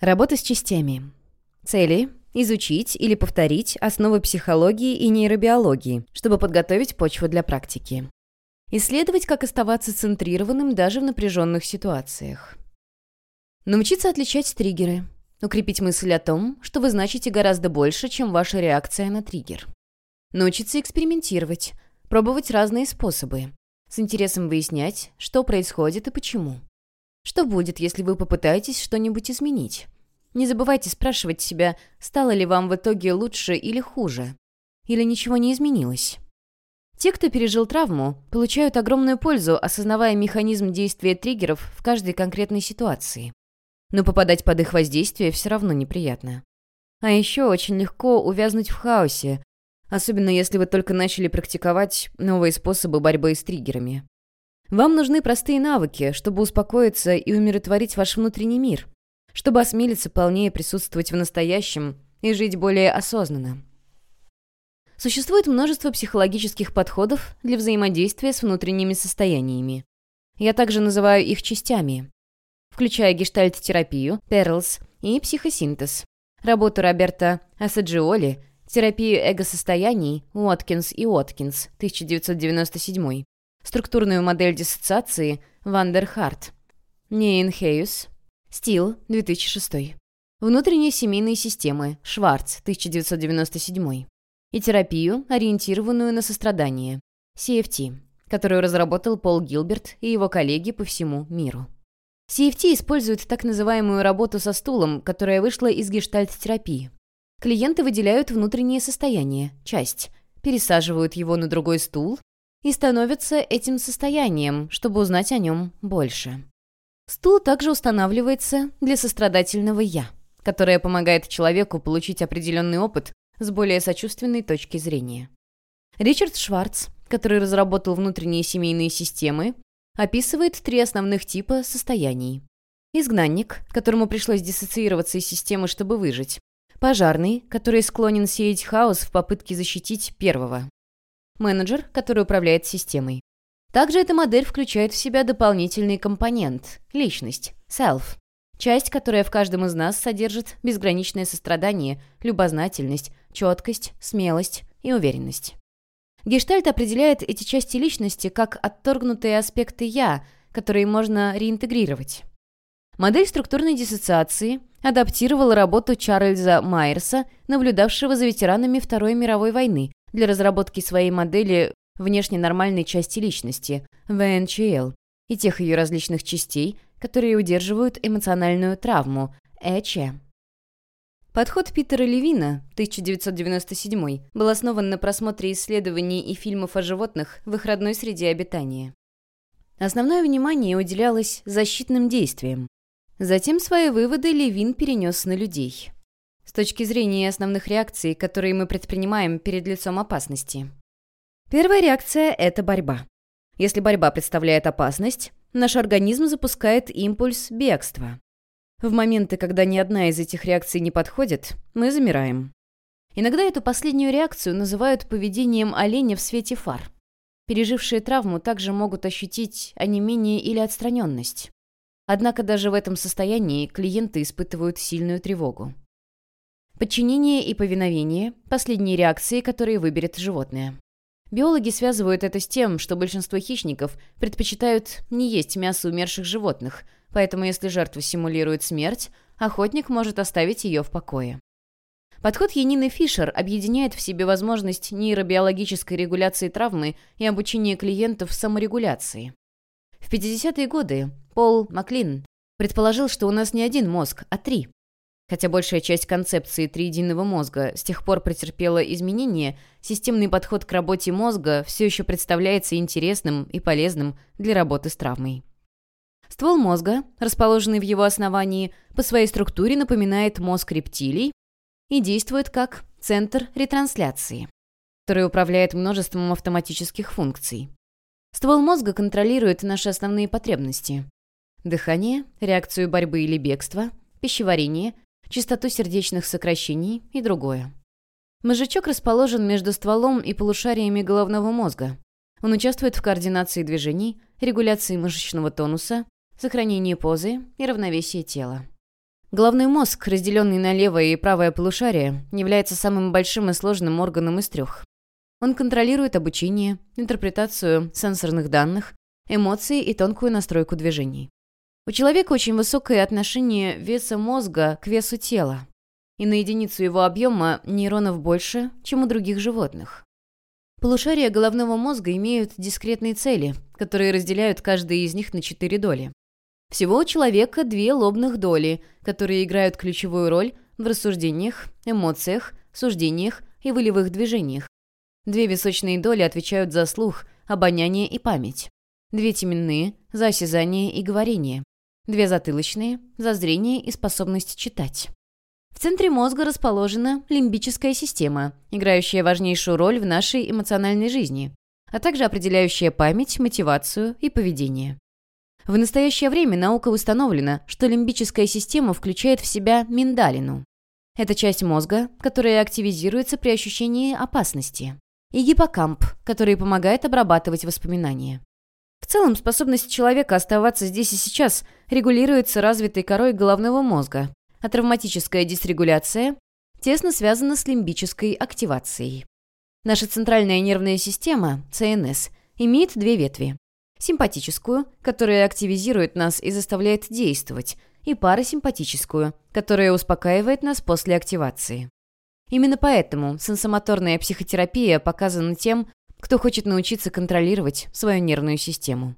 Работа с частями. Цели – изучить или повторить основы психологии и нейробиологии, чтобы подготовить почву для практики. Исследовать, как оставаться центрированным даже в напряженных ситуациях. Научиться отличать триггеры. Укрепить мысль о том, что вы значите гораздо больше, чем ваша реакция на триггер. Научиться экспериментировать, пробовать разные способы. С интересом выяснять, что происходит и почему. Что будет, если вы попытаетесь что-нибудь изменить? Не забывайте спрашивать себя, стало ли вам в итоге лучше или хуже. Или ничего не изменилось. Те, кто пережил травму, получают огромную пользу, осознавая механизм действия триггеров в каждой конкретной ситуации. Но попадать под их воздействие все равно неприятно. А еще очень легко увязнуть в хаосе, особенно если вы только начали практиковать новые способы борьбы с триггерами. Вам нужны простые навыки, чтобы успокоиться и умиротворить ваш внутренний мир, чтобы осмелиться полнее присутствовать в настоящем и жить более осознанно. Существует множество психологических подходов для взаимодействия с внутренними состояниями. Я также называю их частями, включая гештальт-терапию, Перлс и психосинтез, работу Роберта Асаджиоли, терапию эго-состояний Уоткинс и Уоткинс, 1997 Структурную модель диссоциации Ван дер Харт, Нейенхёйс, Стил, 2006. Внутренние семейные системы Шварц, 1997. И терапию, ориентированную на сострадание. CFT, которую разработал Пол Гилберт и его коллеги по всему миру. CFT использует так называемую работу со стулом, которая вышла из гештальт-терапии. Клиенты выделяют внутреннее состояние, часть, пересаживают его на другой стул и становятся этим состоянием, чтобы узнать о нем больше. Стул также устанавливается для сострадательного «я», которое помогает человеку получить определенный опыт с более сочувственной точки зрения. Ричард Шварц, который разработал внутренние семейные системы, описывает три основных типа состояний. Изгнанник, которому пришлось диссоциироваться из системы, чтобы выжить. Пожарный, который склонен сеять хаос в попытке защитить первого менеджер, который управляет системой. Также эта модель включает в себя дополнительный компонент – личность, self, часть, которая в каждом из нас содержит безграничное сострадание, любознательность, четкость, смелость и уверенность. Гештальт определяет эти части личности как отторгнутые аспекты «я», которые можно реинтегрировать. Модель структурной диссоциации адаптировала работу Чарльза Майерса, наблюдавшего за ветеранами Второй мировой войны, для разработки своей модели внешне нормальной части личности, ВНЧЛ, и тех ее различных частей, которые удерживают эмоциональную травму, ЭЧ. Подход Питера Левина, 1997, был основан на просмотре исследований и фильмов о животных в их родной среде обитания. Основное внимание уделялось защитным действиям. Затем свои выводы Левин перенес на людей с точки зрения основных реакций, которые мы предпринимаем перед лицом опасности. Первая реакция – это борьба. Если борьба представляет опасность, наш организм запускает импульс бегства. В моменты, когда ни одна из этих реакций не подходит, мы замираем. Иногда эту последнюю реакцию называют поведением оленя в свете фар. Пережившие травму также могут ощутить онемение или отстраненность. Однако даже в этом состоянии клиенты испытывают сильную тревогу. Подчинение и повиновение – последние реакции, которые выберет животное. Биологи связывают это с тем, что большинство хищников предпочитают не есть мясо умерших животных, поэтому если жертва симулирует смерть, охотник может оставить ее в покое. Подход Янины Фишер объединяет в себе возможность нейробиологической регуляции травмы и обучения клиентов саморегуляции. В 50-е годы Пол Маклин предположил, что у нас не один мозг, а три. Хотя большая часть концепции триединого мозга с тех пор претерпела изменения, системный подход к работе мозга все еще представляется интересным и полезным для работы с травмой. Ствол мозга, расположенный в его основании, по своей структуре напоминает мозг рептилий и действует как центр ретрансляции, который управляет множеством автоматических функций. Ствол мозга контролирует наши основные потребности – дыхание, реакцию борьбы или бегства, пищеварение, частоту сердечных сокращений и другое. Мозжечок расположен между стволом и полушариями головного мозга. Он участвует в координации движений, регуляции мышечного тонуса, сохранении позы и равновесии тела. Головной мозг, разделенный на левое и правое полушарие, является самым большим и сложным органом из трех. Он контролирует обучение, интерпретацию сенсорных данных, эмоции и тонкую настройку движений. У человека очень высокое отношение веса мозга к весу тела, и на единицу его объема нейронов больше, чем у других животных. Полушария головного мозга имеют дискретные цели, которые разделяют каждый из них на четыре доли. Всего у человека две лобных доли, которые играют ключевую роль в рассуждениях, эмоциях, суждениях и волевых движениях. Две височные доли отвечают за слух, обоняние и память. Две теменные – за осязание и говорение. Две затылочные – за зрение и способность читать. В центре мозга расположена лимбическая система, играющая важнейшую роль в нашей эмоциональной жизни, а также определяющая память, мотивацию и поведение. В настоящее время наука установлена, что лимбическая система включает в себя миндалину. Это часть мозга, которая активизируется при ощущении опасности. И гиппокамп, который помогает обрабатывать воспоминания. В целом, способность человека оставаться здесь и сейчас регулируется развитой корой головного мозга, а травматическая дисрегуляция тесно связана с лимбической активацией. Наша центральная нервная система, ЦНС, имеет две ветви симпатическую, которая активизирует нас и заставляет действовать, и парасимпатическую, которая успокаивает нас после активации. Именно поэтому сенсомоторная психотерапия показана тем, кто хочет научиться контролировать свою нервную систему.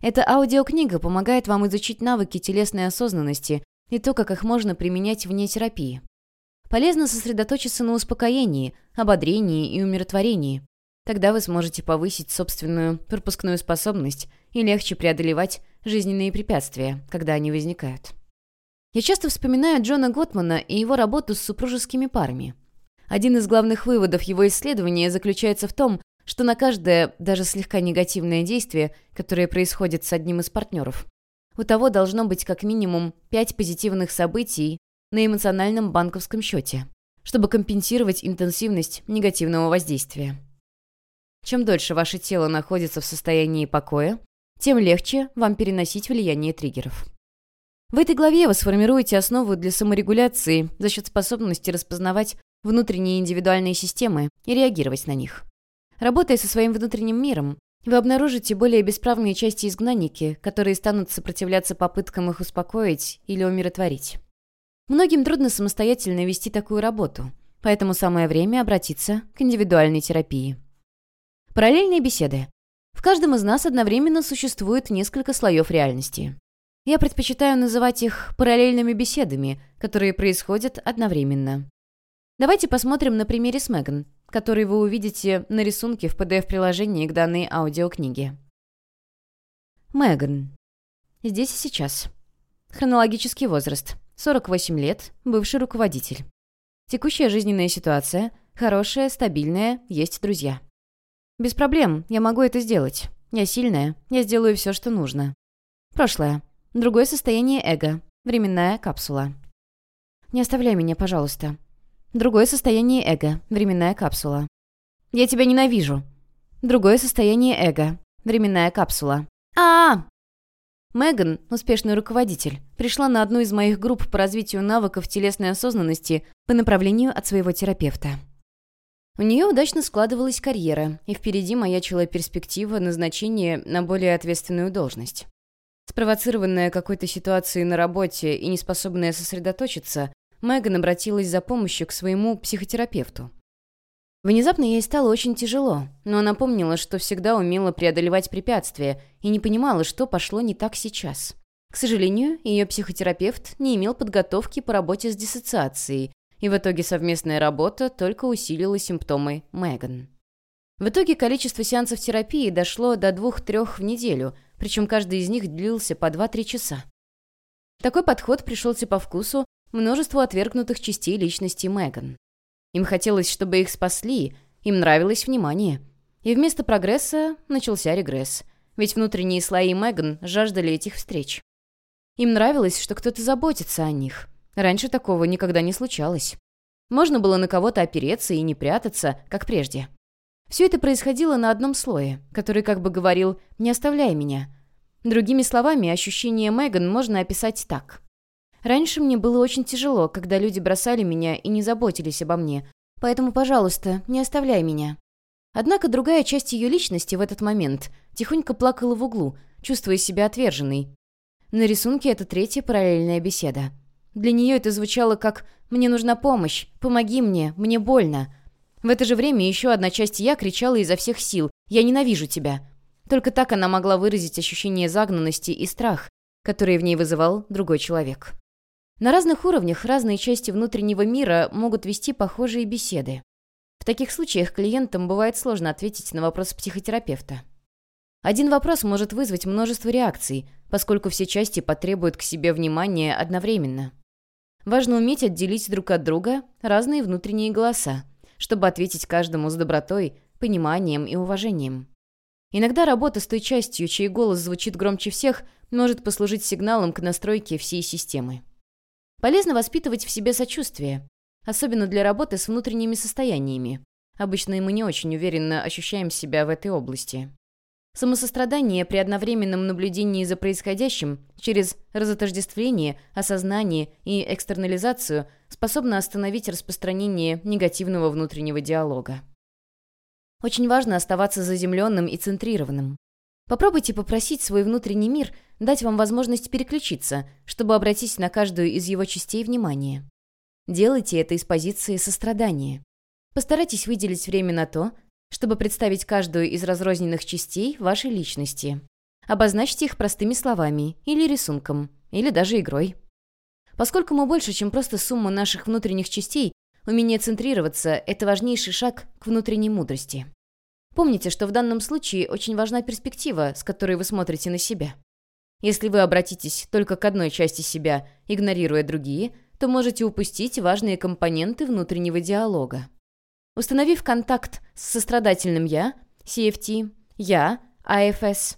Эта аудиокнига помогает вам изучить навыки телесной осознанности и то, как их можно применять вне терапии. Полезно сосредоточиться на успокоении, ободрении и умиротворении, Тогда вы сможете повысить собственную пропускную способность и легче преодолевать жизненные препятствия, когда они возникают. Я часто вспоминаю Джона Готмана и его работу с супружескими парами. Один из главных выводов его исследования заключается в том, что на каждое, даже слегка негативное действие, которое происходит с одним из партнеров, у того должно быть как минимум пять позитивных событий на эмоциональном банковском счете, чтобы компенсировать интенсивность негативного воздействия. Чем дольше ваше тело находится в состоянии покоя, тем легче вам переносить влияние триггеров. В этой главе вы сформируете основу для саморегуляции за счет способности распознавать внутренние индивидуальные системы и реагировать на них. Работая со своим внутренним миром, вы обнаружите более бесправные части изгнанники, которые станут сопротивляться попыткам их успокоить или умиротворить. Многим трудно самостоятельно вести такую работу, поэтому самое время обратиться к индивидуальной терапии. Параллельные беседы. В каждом из нас одновременно существует несколько слоев реальности. Я предпочитаю называть их параллельными беседами, которые происходят одновременно. Давайте посмотрим на примере с Меган, который вы увидите на рисунке в PDF-приложении к данной аудиокниге. Меган. Здесь и сейчас. Хронологический возраст. 48 лет, бывший руководитель. Текущая жизненная ситуация. Хорошая, стабильная, есть друзья. «Без проблем, я могу это сделать. Я сильная, я сделаю все, что нужно». Прошлое. Другое состояние эго. Временная капсула. «Не оставляй меня, пожалуйста». Другое состояние эго. Временная капсула. «Я тебя ненавижу». Другое состояние эго. Временная капсула. а, -а, -а! Меган, успешный руководитель, пришла на одну из моих групп по развитию навыков телесной осознанности по направлению от своего терапевта. У нее удачно складывалась карьера, и впереди маячила перспектива назначения на более ответственную должность. Спровоцированная какой-то ситуацией на работе и неспособная сосредоточиться, Меган обратилась за помощью к своему психотерапевту. Внезапно ей стало очень тяжело, но она помнила, что всегда умела преодолевать препятствия и не понимала, что пошло не так сейчас. К сожалению, ее психотерапевт не имел подготовки по работе с диссоциацией и в итоге совместная работа только усилила симптомы Меган. В итоге количество сеансов терапии дошло до двух-трех в неделю, причем каждый из них длился по 2-3 часа. Такой подход пришелся по вкусу множеству отвергнутых частей личности Меган. Им хотелось, чтобы их спасли, им нравилось внимание. И вместо прогресса начался регресс, ведь внутренние слои Меган жаждали этих встреч. Им нравилось, что кто-то заботится о них, Раньше такого никогда не случалось. Можно было на кого-то опереться и не прятаться, как прежде. Все это происходило на одном слое, который как бы говорил «не оставляй меня». Другими словами, ощущение Меган можно описать так. Раньше мне было очень тяжело, когда люди бросали меня и не заботились обо мне. Поэтому, пожалуйста, не оставляй меня». Однако другая часть ее личности в этот момент тихонько плакала в углу, чувствуя себя отверженной. На рисунке это третья параллельная беседа. Для нее это звучало как «Мне нужна помощь! Помоги мне! Мне больно!» В это же время еще одна часть «я» кричала изо всех сил «Я ненавижу тебя!». Только так она могла выразить ощущение загнанности и страх, которые в ней вызывал другой человек. На разных уровнях разные части внутреннего мира могут вести похожие беседы. В таких случаях клиентам бывает сложно ответить на вопрос психотерапевта. Один вопрос может вызвать множество реакций, поскольку все части потребуют к себе внимания одновременно. Важно уметь отделить друг от друга разные внутренние голоса, чтобы ответить каждому с добротой, пониманием и уважением. Иногда работа с той частью, чей голос звучит громче всех, может послужить сигналом к настройке всей системы. Полезно воспитывать в себе сочувствие, особенно для работы с внутренними состояниями. Обычно мы не очень уверенно ощущаем себя в этой области. Самосострадание при одновременном наблюдении за происходящим через разотождествление, осознание и экстернализацию способно остановить распространение негативного внутреннего диалога. Очень важно оставаться заземленным и центрированным. Попробуйте попросить свой внутренний мир дать вам возможность переключиться, чтобы обратить на каждую из его частей внимание. Делайте это из позиции сострадания. Постарайтесь выделить время на то, чтобы представить каждую из разрозненных частей вашей личности. Обозначьте их простыми словами или рисунком, или даже игрой. Поскольку мы больше, чем просто сумма наших внутренних частей, умение центрироваться – это важнейший шаг к внутренней мудрости. Помните, что в данном случае очень важна перспектива, с которой вы смотрите на себя. Если вы обратитесь только к одной части себя, игнорируя другие, то можете упустить важные компоненты внутреннего диалога. Установив контакт с сострадательным «я», CFT, «я», AFS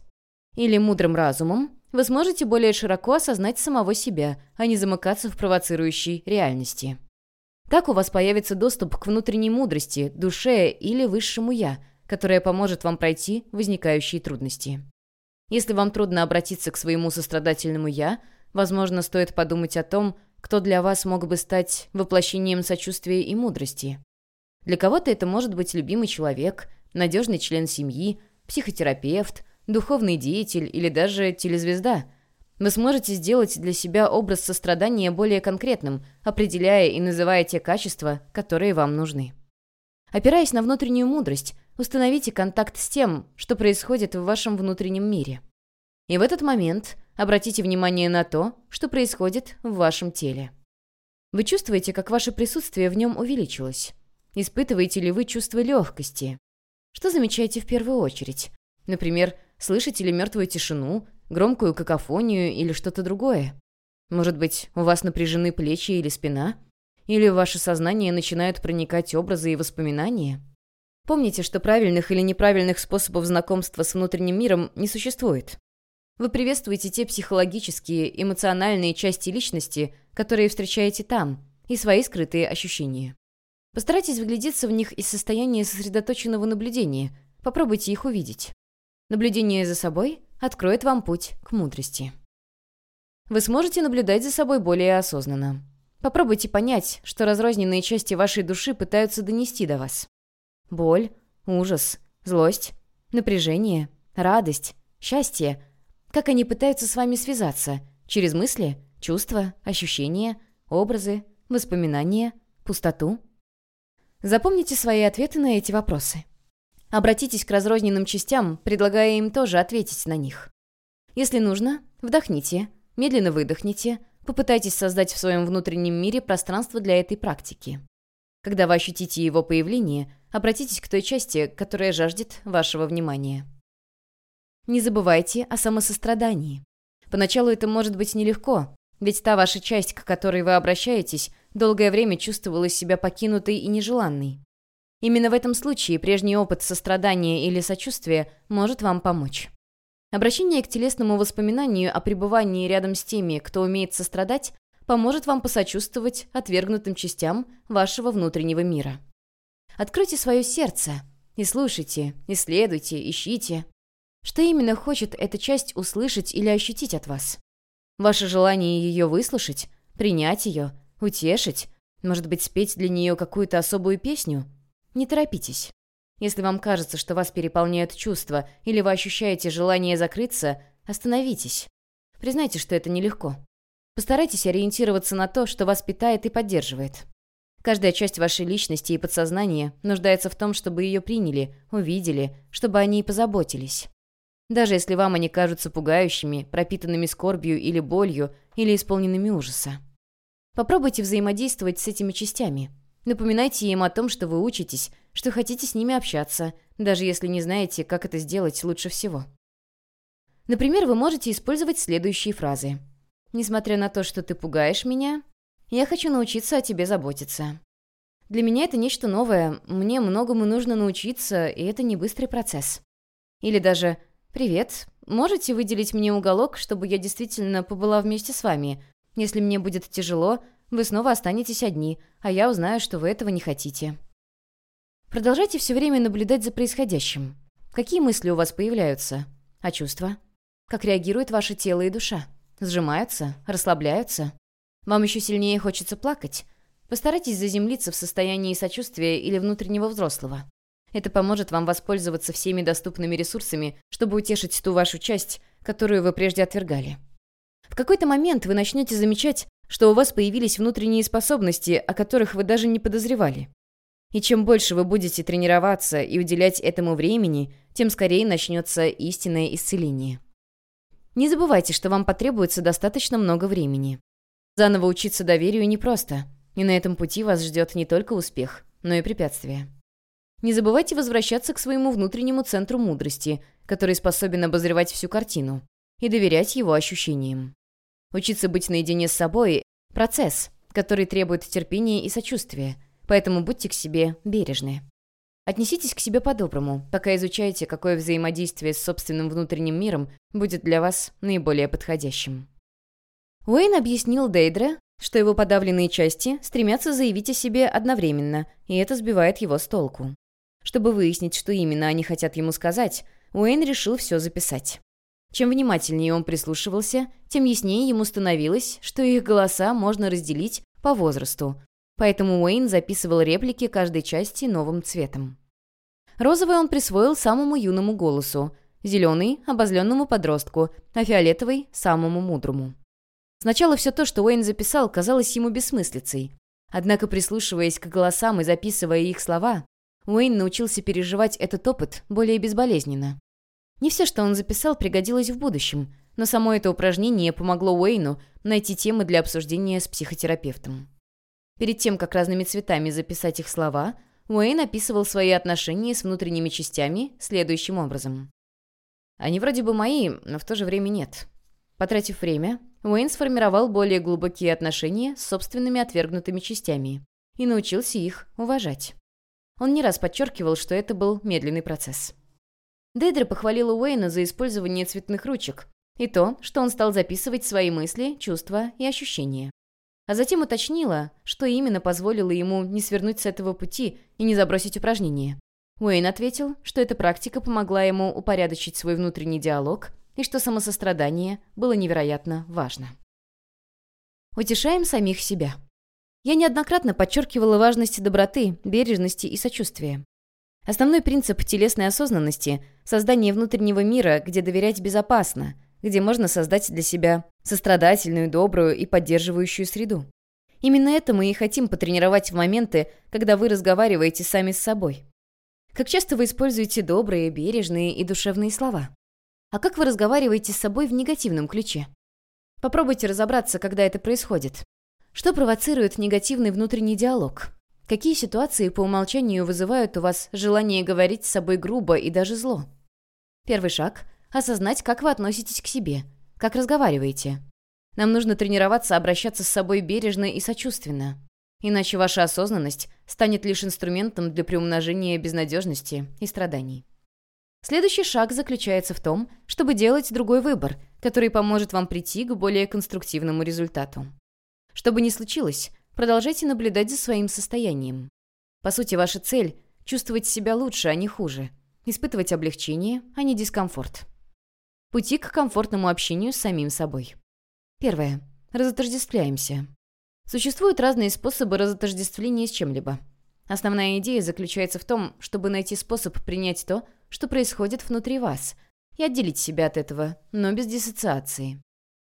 или мудрым разумом, вы сможете более широко осознать самого себя, а не замыкаться в провоцирующей реальности. Так у вас появится доступ к внутренней мудрости, душе или высшему «я», которая поможет вам пройти возникающие трудности. Если вам трудно обратиться к своему сострадательному «я», возможно, стоит подумать о том, кто для вас мог бы стать воплощением сочувствия и мудрости. Для кого-то это может быть любимый человек, надежный член семьи, психотерапевт, духовный деятель или даже телезвезда. Вы сможете сделать для себя образ сострадания более конкретным, определяя и называя те качества, которые вам нужны. Опираясь на внутреннюю мудрость, установите контакт с тем, что происходит в вашем внутреннем мире. И в этот момент обратите внимание на то, что происходит в вашем теле. Вы чувствуете, как ваше присутствие в нем увеличилось. Испытываете ли вы чувство легкости? Что замечаете в первую очередь? Например, слышите ли мертвую тишину, громкую какофонию или что-то другое? Может быть, у вас напряжены плечи или спина? Или в ваше сознание начинают проникать образы и воспоминания? Помните, что правильных или неправильных способов знакомства с внутренним миром не существует. Вы приветствуете те психологические, эмоциональные части личности, которые встречаете там, и свои скрытые ощущения. Постарайтесь выглядеться в них из состояния сосредоточенного наблюдения. Попробуйте их увидеть. Наблюдение за собой откроет вам путь к мудрости. Вы сможете наблюдать за собой более осознанно. Попробуйте понять, что разрозненные части вашей души пытаются донести до вас. Боль, ужас, злость, напряжение, радость, счастье. Как они пытаются с вами связаться? Через мысли, чувства, ощущения, образы, воспоминания, пустоту – Запомните свои ответы на эти вопросы. Обратитесь к разрозненным частям, предлагая им тоже ответить на них. Если нужно, вдохните, медленно выдохните, попытайтесь создать в своем внутреннем мире пространство для этой практики. Когда вы ощутите его появление, обратитесь к той части, которая жаждет вашего внимания. Не забывайте о самосострадании. Поначалу это может быть нелегко, ведь та ваша часть, к которой вы обращаетесь, долгое время чувствовала себя покинутой и нежеланной. Именно в этом случае прежний опыт сострадания или сочувствия может вам помочь. Обращение к телесному воспоминанию о пребывании рядом с теми, кто умеет сострадать, поможет вам посочувствовать отвергнутым частям вашего внутреннего мира. Откройте свое сердце и слушайте, исследуйте, ищите. Что именно хочет эта часть услышать или ощутить от вас? Ваше желание ее выслушать, принять ее, утешить, может быть, спеть для нее какую-то особую песню? Не торопитесь. Если вам кажется, что вас переполняют чувства, или вы ощущаете желание закрыться, остановитесь. Признайте, что это нелегко. Постарайтесь ориентироваться на то, что вас питает и поддерживает. Каждая часть вашей личности и подсознания нуждается в том, чтобы ее приняли, увидели, чтобы о ней позаботились. Даже если вам они кажутся пугающими, пропитанными скорбью или болью, или исполненными ужаса. Попробуйте взаимодействовать с этими частями. Напоминайте им о том, что вы учитесь, что хотите с ними общаться, даже если не знаете, как это сделать лучше всего. Например, вы можете использовать следующие фразы. «Несмотря на то, что ты пугаешь меня, я хочу научиться о тебе заботиться». Для меня это нечто новое, мне многому нужно научиться, и это не быстрый процесс. Или даже «Привет, можете выделить мне уголок, чтобы я действительно побыла вместе с вами? Если мне будет тяжело, вы снова останетесь одни, а я узнаю, что вы этого не хотите». Продолжайте все время наблюдать за происходящим. Какие мысли у вас появляются? А чувства? Как реагирует ваше тело и душа? Сжимаются? Расслабляются? Вам еще сильнее хочется плакать? Постарайтесь заземлиться в состоянии сочувствия или внутреннего взрослого. Это поможет вам воспользоваться всеми доступными ресурсами, чтобы утешить ту вашу часть, которую вы прежде отвергали. В какой-то момент вы начнете замечать, что у вас появились внутренние способности, о которых вы даже не подозревали. И чем больше вы будете тренироваться и уделять этому времени, тем скорее начнется истинное исцеление. Не забывайте, что вам потребуется достаточно много времени. Заново учиться доверию непросто, и на этом пути вас ждет не только успех, но и препятствия. Не забывайте возвращаться к своему внутреннему центру мудрости, который способен обозревать всю картину, и доверять его ощущениям. Учиться быть наедине с собой – процесс, который требует терпения и сочувствия, поэтому будьте к себе бережны. Отнеситесь к себе по-доброму, пока изучаете, какое взаимодействие с собственным внутренним миром будет для вас наиболее подходящим. Уэйн объяснил Дейдре, что его подавленные части стремятся заявить о себе одновременно, и это сбивает его с толку. Чтобы выяснить, что именно они хотят ему сказать, Уэйн решил все записать. Чем внимательнее он прислушивался, тем яснее ему становилось, что их голоса можно разделить по возрасту. Поэтому Уэйн записывал реплики каждой части новым цветом. Розовый он присвоил самому юному голосу, зеленый – обозленному подростку, а фиолетовый – самому мудрому. Сначала все то, что Уэйн записал, казалось ему бессмыслицей. Однако, прислушиваясь к голосам и записывая их слова, Уэйн научился переживать этот опыт более безболезненно. Не все, что он записал, пригодилось в будущем, но само это упражнение помогло Уэйну найти темы для обсуждения с психотерапевтом. Перед тем, как разными цветами записать их слова, Уэйн описывал свои отношения с внутренними частями следующим образом. «Они вроде бы мои, но в то же время нет». Потратив время, Уэйн сформировал более глубокие отношения с собственными отвергнутыми частями и научился их уважать. Он не раз подчеркивал, что это был медленный процесс. Дейдра похвалила Уэйна за использование цветных ручек и то, что он стал записывать свои мысли, чувства и ощущения. А затем уточнила, что именно позволило ему не свернуть с этого пути и не забросить упражнение. Уэйн ответил, что эта практика помогла ему упорядочить свой внутренний диалог и что самосострадание было невероятно важно. Утешаем самих себя. Я неоднократно подчеркивала важность доброты, бережности и сочувствия. Основной принцип телесной осознанности – создание внутреннего мира, где доверять безопасно, где можно создать для себя сострадательную, добрую и поддерживающую среду. Именно это мы и хотим потренировать в моменты, когда вы разговариваете сами с собой. Как часто вы используете добрые, бережные и душевные слова? А как вы разговариваете с собой в негативном ключе? Попробуйте разобраться, когда это происходит. Что провоцирует негативный внутренний диалог? Какие ситуации по умолчанию вызывают у вас желание говорить с собой грубо и даже зло? Первый шаг – осознать, как вы относитесь к себе, как разговариваете. Нам нужно тренироваться обращаться с собой бережно и сочувственно. Иначе ваша осознанность станет лишь инструментом для приумножения безнадежности и страданий. Следующий шаг заключается в том, чтобы делать другой выбор, который поможет вам прийти к более конструктивному результату. Что бы ни случилось, Продолжайте наблюдать за своим состоянием. По сути, ваша цель – чувствовать себя лучше, а не хуже. Испытывать облегчение, а не дискомфорт. Пути к комфортному общению с самим собой. Первое. Разотождествляемся. Существуют разные способы разотождествления с чем-либо. Основная идея заключается в том, чтобы найти способ принять то, что происходит внутри вас, и отделить себя от этого, но без диссоциации.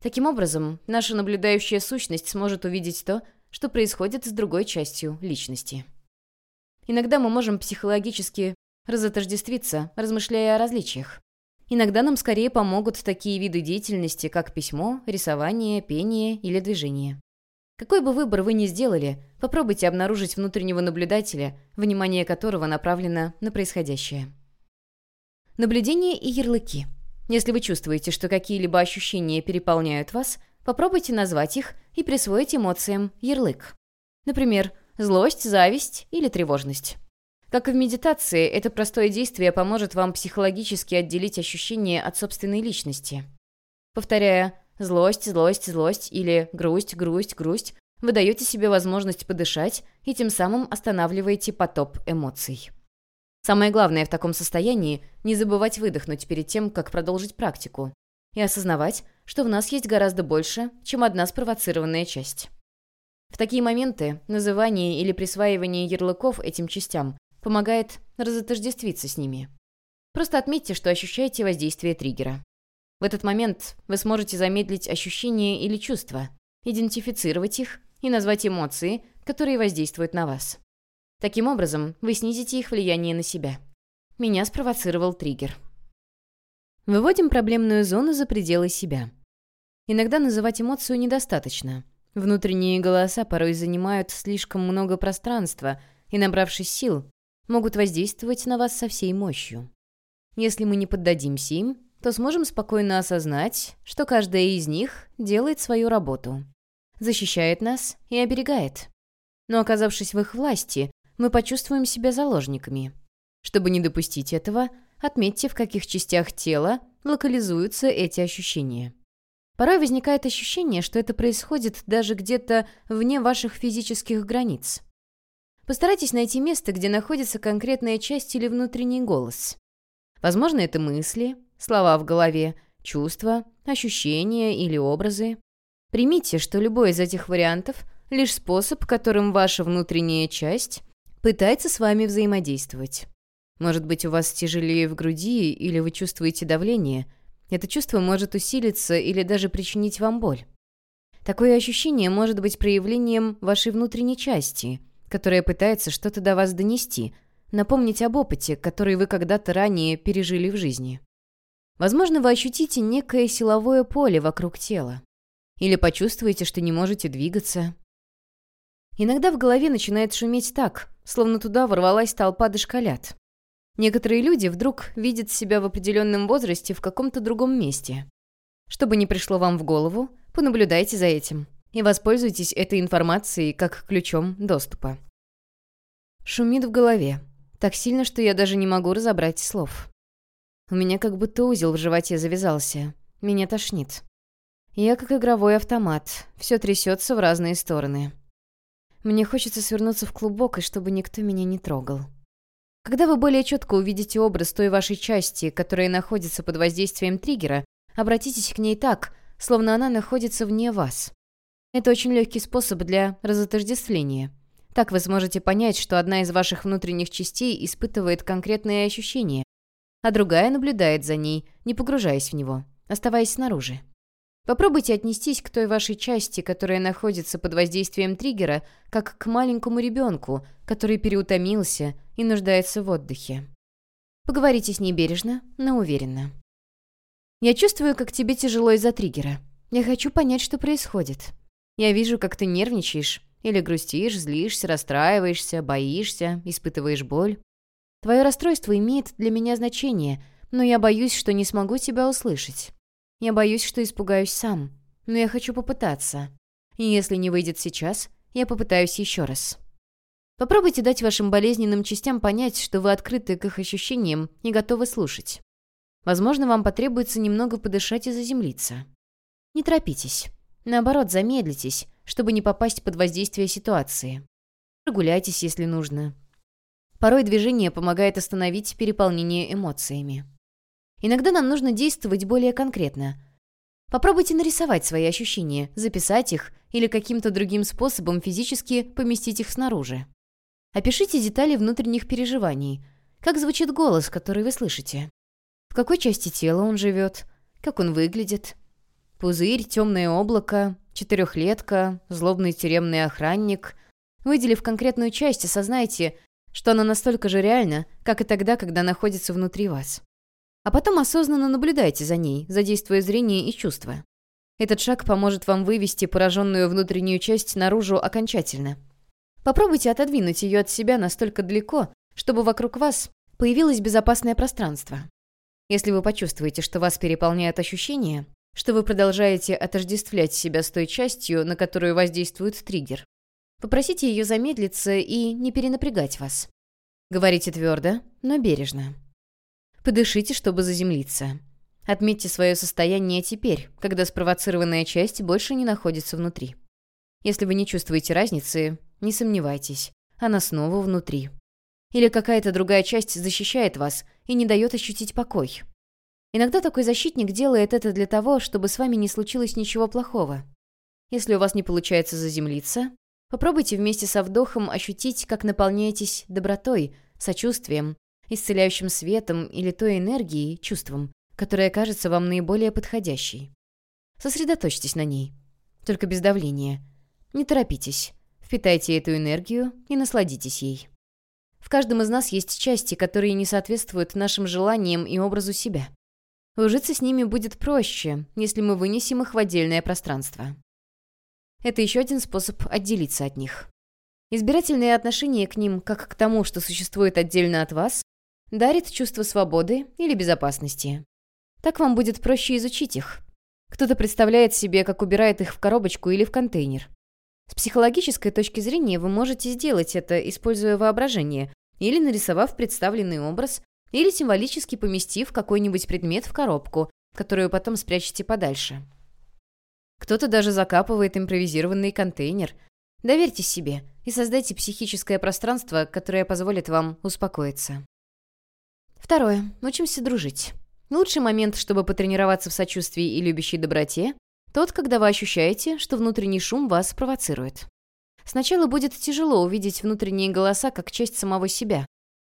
Таким образом, наша наблюдающая сущность сможет увидеть то, что происходит с другой частью личности. Иногда мы можем психологически разотождествиться, размышляя о различиях. Иногда нам скорее помогут такие виды деятельности, как письмо, рисование, пение или движение. Какой бы выбор вы ни сделали, попробуйте обнаружить внутреннего наблюдателя, внимание которого направлено на происходящее. Наблюдение и ярлыки. Если вы чувствуете, что какие-либо ощущения переполняют вас, попробуйте назвать их и присвоить эмоциям ярлык. Например, злость, зависть или тревожность. Как и в медитации, это простое действие поможет вам психологически отделить ощущения от собственной личности. Повторяя «злость, злость, злость» или «грусть, грусть, грусть», вы даете себе возможность подышать и тем самым останавливаете потоп эмоций. Самое главное в таком состоянии – не забывать выдохнуть перед тем, как продолжить практику, и осознавать, что в нас есть гораздо больше, чем одна спровоцированная часть. В такие моменты называние или присваивание ярлыков этим частям помогает разотождествиться с ними. Просто отметьте, что ощущаете воздействие триггера. В этот момент вы сможете замедлить ощущения или чувства, идентифицировать их и назвать эмоции, которые воздействуют на вас. Таким образом, вы снизите их влияние на себя. Меня спровоцировал триггер. Выводим проблемную зону за пределы себя. Иногда называть эмоцию недостаточно. Внутренние голоса порой занимают слишком много пространства и, набравшись сил, могут воздействовать на вас со всей мощью. Если мы не поддадимся им, то сможем спокойно осознать, что каждая из них делает свою работу. Защищает нас и оберегает. Но оказавшись в их власти, мы почувствуем себя заложниками. Чтобы не допустить этого, отметьте, в каких частях тела локализуются эти ощущения. Порой возникает ощущение, что это происходит даже где-то вне ваших физических границ. Постарайтесь найти место, где находится конкретная часть или внутренний голос. Возможно, это мысли, слова в голове, чувства, ощущения или образы. Примите, что любой из этих вариантов — лишь способ, которым ваша внутренняя часть пытается с вами взаимодействовать. Может быть, у вас тяжелее в груди или вы чувствуете давление. Это чувство может усилиться или даже причинить вам боль. Такое ощущение может быть проявлением вашей внутренней части — которая пытается что-то до вас донести, напомнить об опыте, который вы когда-то ранее пережили в жизни. Возможно, вы ощутите некое силовое поле вокруг тела. Или почувствуете, что не можете двигаться. Иногда в голове начинает шуметь так, словно туда ворвалась толпа дошколят. Некоторые люди вдруг видят себя в определенном возрасте в каком-то другом месте. Чтобы не пришло вам в голову, понаблюдайте за этим и воспользуйтесь этой информацией как ключом доступа. Шумит в голове. Так сильно, что я даже не могу разобрать слов. У меня как будто узел в животе завязался. Меня тошнит. Я как игровой автомат. Все трясется в разные стороны. Мне хочется свернуться в клубок, и чтобы никто меня не трогал. Когда вы более четко увидите образ той вашей части, которая находится под воздействием триггера, обратитесь к ней так, словно она находится вне вас. Это очень легкий способ для разотождествления. Так вы сможете понять, что одна из ваших внутренних частей испытывает конкретные ощущения, а другая наблюдает за ней, не погружаясь в него, оставаясь снаружи. Попробуйте отнестись к той вашей части, которая находится под воздействием триггера, как к маленькому ребенку, который переутомился и нуждается в отдыхе. Поговорите с ней бережно, но уверенно. Я чувствую, как тебе тяжело из-за триггера. Я хочу понять, что происходит. Я вижу, как ты нервничаешь, или грустишь, злишься, расстраиваешься, боишься, испытываешь боль. Твое расстройство имеет для меня значение, но я боюсь, что не смогу тебя услышать. Я боюсь, что испугаюсь сам, но я хочу попытаться. И если не выйдет сейчас, я попытаюсь еще раз. Попробуйте дать вашим болезненным частям понять, что вы открыты к их ощущениям и готовы слушать. Возможно, вам потребуется немного подышать и заземлиться. Не торопитесь. Наоборот, замедлитесь, чтобы не попасть под воздействие ситуации. Прогуляйтесь, если нужно. Порой движение помогает остановить переполнение эмоциями. Иногда нам нужно действовать более конкретно. Попробуйте нарисовать свои ощущения, записать их или каким-то другим способом физически поместить их снаружи. Опишите детали внутренних переживаний. Как звучит голос, который вы слышите? В какой части тела он живет? Как он выглядит? Пузырь, темное облако, четырехлетка, злобный тюремный охранник. Выделив конкретную часть, осознайте, что она настолько же реальна, как и тогда, когда находится внутри вас. А потом осознанно наблюдайте за ней, задействуя зрение и чувства. Этот шаг поможет вам вывести пораженную внутреннюю часть наружу окончательно. Попробуйте отодвинуть ее от себя настолько далеко, чтобы вокруг вас появилось безопасное пространство. Если вы почувствуете, что вас переполняют ощущения, что вы продолжаете отождествлять себя с той частью, на которую воздействует триггер, попросите ее замедлиться и не перенапрягать вас. Говорите твердо, но бережно. Подышите, чтобы заземлиться. Отметьте свое состояние теперь, когда спровоцированная часть больше не находится внутри. Если вы не чувствуете разницы, не сомневайтесь, она снова внутри. Или какая-то другая часть защищает вас и не дает ощутить покой. Иногда такой защитник делает это для того, чтобы с вами не случилось ничего плохого. Если у вас не получается заземлиться, попробуйте вместе со вдохом ощутить, как наполняетесь добротой, сочувствием исцеляющим светом или той энергией, чувством, которая кажется вам наиболее подходящей. Сосредоточьтесь на ней. Только без давления. Не торопитесь. Впитайте эту энергию и насладитесь ей. В каждом из нас есть части, которые не соответствуют нашим желаниям и образу себя. Ужиться с ними будет проще, если мы вынесем их в отдельное пространство. Это еще один способ отделиться от них. Избирательное отношение к ним, как к тому, что существует отдельно от вас, дарит чувство свободы или безопасности. Так вам будет проще изучить их. Кто-то представляет себе, как убирает их в коробочку или в контейнер. С психологической точки зрения вы можете сделать это, используя воображение, или нарисовав представленный образ, или символически поместив какой-нибудь предмет в коробку, которую потом спрячете подальше. Кто-то даже закапывает импровизированный контейнер. Доверьтесь себе и создайте психическое пространство, которое позволит вам успокоиться. Второе. Учимся дружить. Лучший момент, чтобы потренироваться в сочувствии и любящей доброте, тот, когда вы ощущаете, что внутренний шум вас провоцирует. Сначала будет тяжело увидеть внутренние голоса как часть самого себя,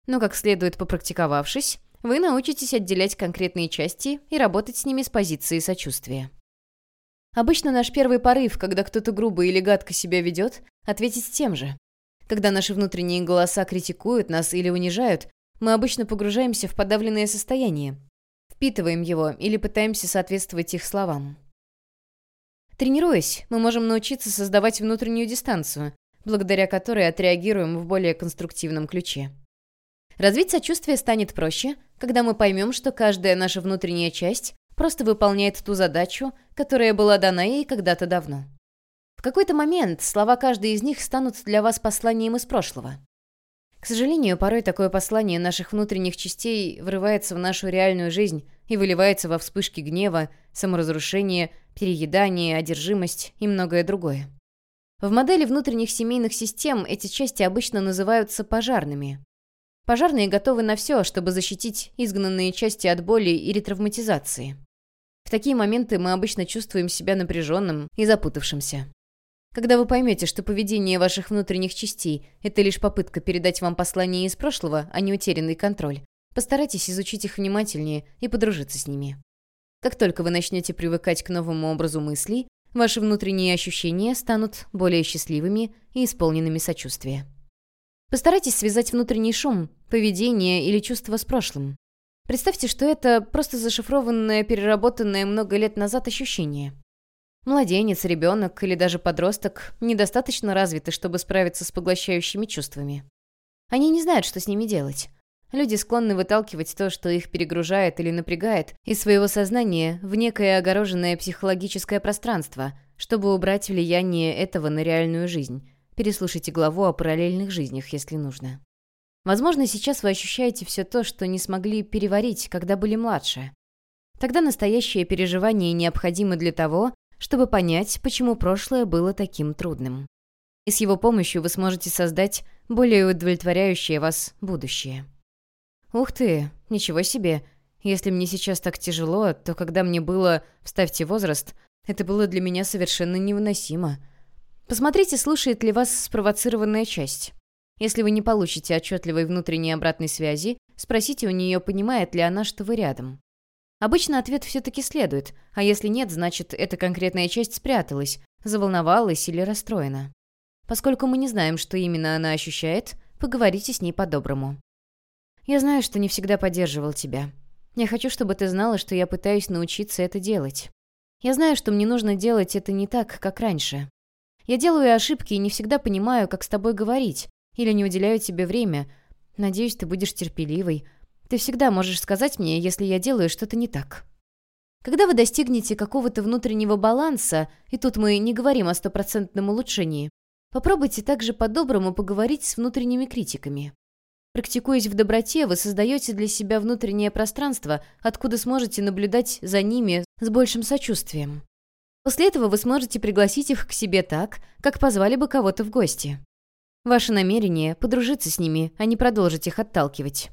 но как следует попрактиковавшись, вы научитесь отделять конкретные части и работать с ними с позиции сочувствия. Обычно наш первый порыв, когда кто-то грубо или гадко себя ведет, ответить тем же. Когда наши внутренние голоса критикуют нас или унижают, мы обычно погружаемся в подавленное состояние, впитываем его или пытаемся соответствовать их словам. Тренируясь, мы можем научиться создавать внутреннюю дистанцию, благодаря которой отреагируем в более конструктивном ключе. Развить сочувствие станет проще, когда мы поймем, что каждая наша внутренняя часть просто выполняет ту задачу, которая была дана ей когда-то давно. В какой-то момент слова каждой из них станут для вас посланием из прошлого. К сожалению, порой такое послание наших внутренних частей врывается в нашу реальную жизнь и выливается во вспышки гнева, саморазрушение, переедание, одержимость и многое другое. В модели внутренних семейных систем эти части обычно называются пожарными. Пожарные готовы на все, чтобы защитить изгнанные части от боли и ретравматизации. В такие моменты мы обычно чувствуем себя напряженным и запутавшимся. Когда вы поймете, что поведение ваших внутренних частей – это лишь попытка передать вам послание из прошлого, а не утерянный контроль, постарайтесь изучить их внимательнее и подружиться с ними. Как только вы начнете привыкать к новому образу мыслей, ваши внутренние ощущения станут более счастливыми и исполненными сочувствия. Постарайтесь связать внутренний шум, поведение или чувство с прошлым. Представьте, что это просто зашифрованное, переработанное много лет назад ощущение – Младенец, ребенок или даже подросток недостаточно развиты, чтобы справиться с поглощающими чувствами. Они не знают, что с ними делать. Люди склонны выталкивать то, что их перегружает или напрягает, из своего сознания в некое огороженное психологическое пространство, чтобы убрать влияние этого на реальную жизнь. Переслушайте главу о параллельных жизнях, если нужно. Возможно, сейчас вы ощущаете все то, что не смогли переварить, когда были младше. Тогда настоящее переживание необходимо для того, чтобы понять, почему прошлое было таким трудным. И с его помощью вы сможете создать более удовлетворяющее вас будущее. Ух ты, ничего себе. Если мне сейчас так тяжело, то когда мне было, вставьте возраст, это было для меня совершенно невыносимо. Посмотрите, слушает ли вас спровоцированная часть. Если вы не получите отчетливой внутренней обратной связи, спросите у нее, понимает ли она, что вы рядом. Обычно ответ все-таки следует, а если нет, значит, эта конкретная часть спряталась, заволновалась или расстроена. Поскольку мы не знаем, что именно она ощущает, поговорите с ней по-доброму. Я знаю, что не всегда поддерживал тебя. Я хочу, чтобы ты знала, что я пытаюсь научиться это делать. Я знаю, что мне нужно делать это не так, как раньше. Я делаю ошибки и не всегда понимаю, как с тобой говорить, или не уделяю тебе время. Надеюсь, ты будешь терпеливой. Ты всегда можешь сказать мне, если я делаю что-то не так. Когда вы достигнете какого-то внутреннего баланса, и тут мы не говорим о стопроцентном улучшении, попробуйте также по-доброму поговорить с внутренними критиками. Практикуясь в доброте, вы создаете для себя внутреннее пространство, откуда сможете наблюдать за ними с большим сочувствием. После этого вы сможете пригласить их к себе так, как позвали бы кого-то в гости. Ваше намерение – подружиться с ними, а не продолжить их отталкивать.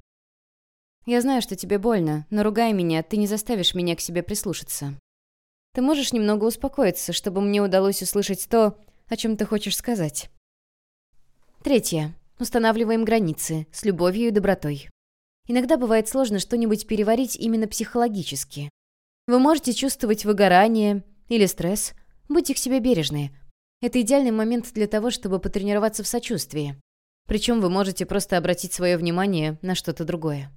Я знаю, что тебе больно, но ругай меня, ты не заставишь меня к себе прислушаться. Ты можешь немного успокоиться, чтобы мне удалось услышать то, о чем ты хочешь сказать. Третье. Устанавливаем границы с любовью и добротой. Иногда бывает сложно что-нибудь переварить именно психологически. Вы можете чувствовать выгорание или стресс. Будьте к себе бережны. Это идеальный момент для того, чтобы потренироваться в сочувствии. Причем вы можете просто обратить свое внимание на что-то другое.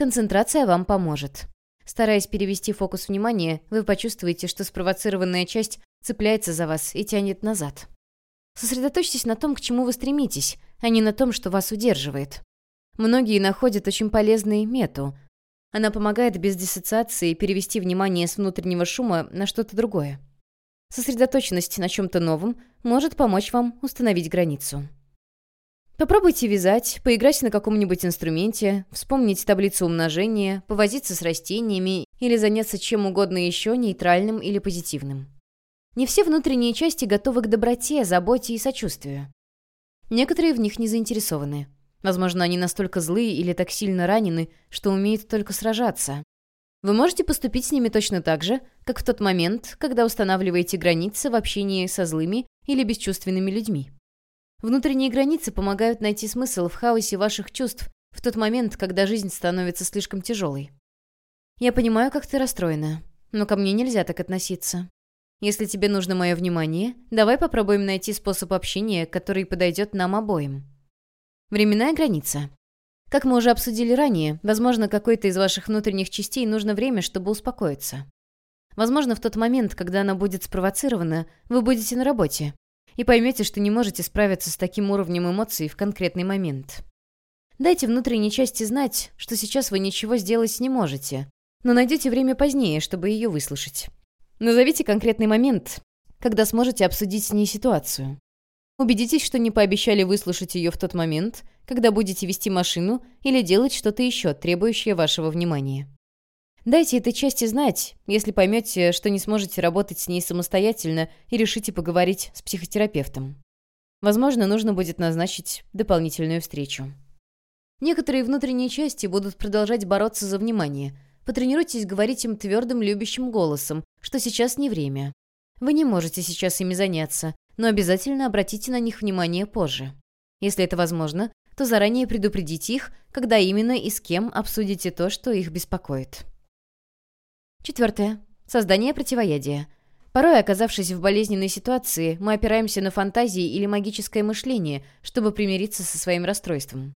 Концентрация вам поможет. Стараясь перевести фокус внимания, вы почувствуете, что спровоцированная часть цепляется за вас и тянет назад. Сосредоточьтесь на том, к чему вы стремитесь, а не на том, что вас удерживает. Многие находят очень полезной мету. Она помогает без диссоциации перевести внимание с внутреннего шума на что-то другое. Сосредоточенность на чем-то новом может помочь вам установить границу. Попробуйте вязать, поиграть на каком-нибудь инструменте, вспомнить таблицу умножения, повозиться с растениями или заняться чем угодно еще нейтральным или позитивным. Не все внутренние части готовы к доброте, заботе и сочувствию. Некоторые в них не заинтересованы. Возможно, они настолько злые или так сильно ранены, что умеют только сражаться. Вы можете поступить с ними точно так же, как в тот момент, когда устанавливаете границы в общении со злыми или бесчувственными людьми. Внутренние границы помогают найти смысл в хаосе ваших чувств в тот момент, когда жизнь становится слишком тяжелой. Я понимаю, как ты расстроена, но ко мне нельзя так относиться. Если тебе нужно мое внимание, давай попробуем найти способ общения, который подойдет нам обоим. Временная граница. Как мы уже обсудили ранее, возможно, какой-то из ваших внутренних частей нужно время, чтобы успокоиться. Возможно, в тот момент, когда она будет спровоцирована, вы будете на работе и поймете, что не можете справиться с таким уровнем эмоций в конкретный момент. Дайте внутренней части знать, что сейчас вы ничего сделать не можете, но найдете время позднее, чтобы ее выслушать. Назовите конкретный момент, когда сможете обсудить с ней ситуацию. Убедитесь, что не пообещали выслушать ее в тот момент, когда будете вести машину или делать что-то еще, требующее вашего внимания. Дайте этой части знать, если поймете, что не сможете работать с ней самостоятельно и решите поговорить с психотерапевтом. Возможно, нужно будет назначить дополнительную встречу. Некоторые внутренние части будут продолжать бороться за внимание – Потренируйтесь говорить им твердым, любящим голосом, что сейчас не время. Вы не можете сейчас ими заняться, но обязательно обратите на них внимание позже. Если это возможно, то заранее предупредите их, когда именно и с кем обсудите то, что их беспокоит. Четвертое. Создание противоядия. Порой, оказавшись в болезненной ситуации, мы опираемся на фантазии или магическое мышление, чтобы примириться со своим расстройством.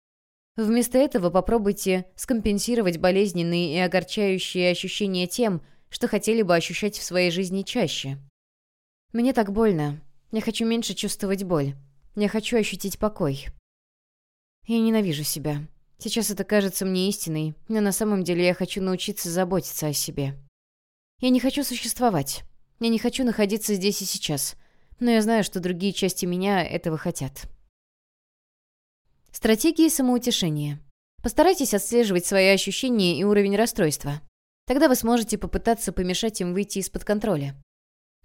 Вместо этого попробуйте скомпенсировать болезненные и огорчающие ощущения тем, что хотели бы ощущать в своей жизни чаще. Мне так больно. Я хочу меньше чувствовать боль. Я хочу ощутить покой. Я ненавижу себя. Сейчас это кажется мне истиной, но на самом деле я хочу научиться заботиться о себе. Я не хочу существовать. Я не хочу находиться здесь и сейчас. Но я знаю, что другие части меня этого хотят. Стратегии самоутешения. Постарайтесь отслеживать свои ощущения и уровень расстройства. Тогда вы сможете попытаться помешать им выйти из-под контроля.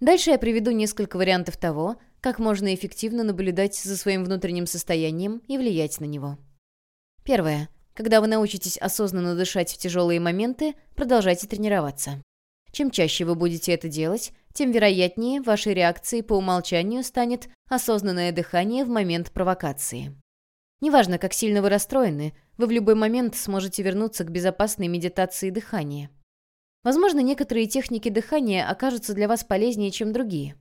Дальше я приведу несколько вариантов того, как можно эффективно наблюдать за своим внутренним состоянием и влиять на него. Первое. Когда вы научитесь осознанно дышать в тяжелые моменты, продолжайте тренироваться. Чем чаще вы будете это делать, тем вероятнее вашей реакцией по умолчанию станет осознанное дыхание в момент провокации. Неважно, как сильно вы расстроены, вы в любой момент сможете вернуться к безопасной медитации дыхания. Возможно, некоторые техники дыхания окажутся для вас полезнее, чем другие.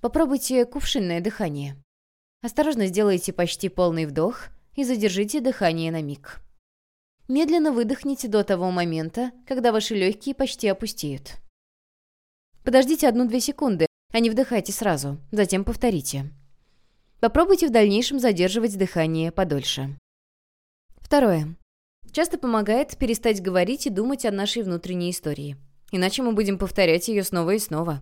Попробуйте кувшинное дыхание. Осторожно сделайте почти полный вдох и задержите дыхание на миг. Медленно выдохните до того момента, когда ваши легкие почти опустеют. Подождите одну-две секунды, а не вдыхайте сразу, затем повторите. Попробуйте в дальнейшем задерживать дыхание подольше. Второе. Часто помогает перестать говорить и думать о нашей внутренней истории. Иначе мы будем повторять ее снова и снова.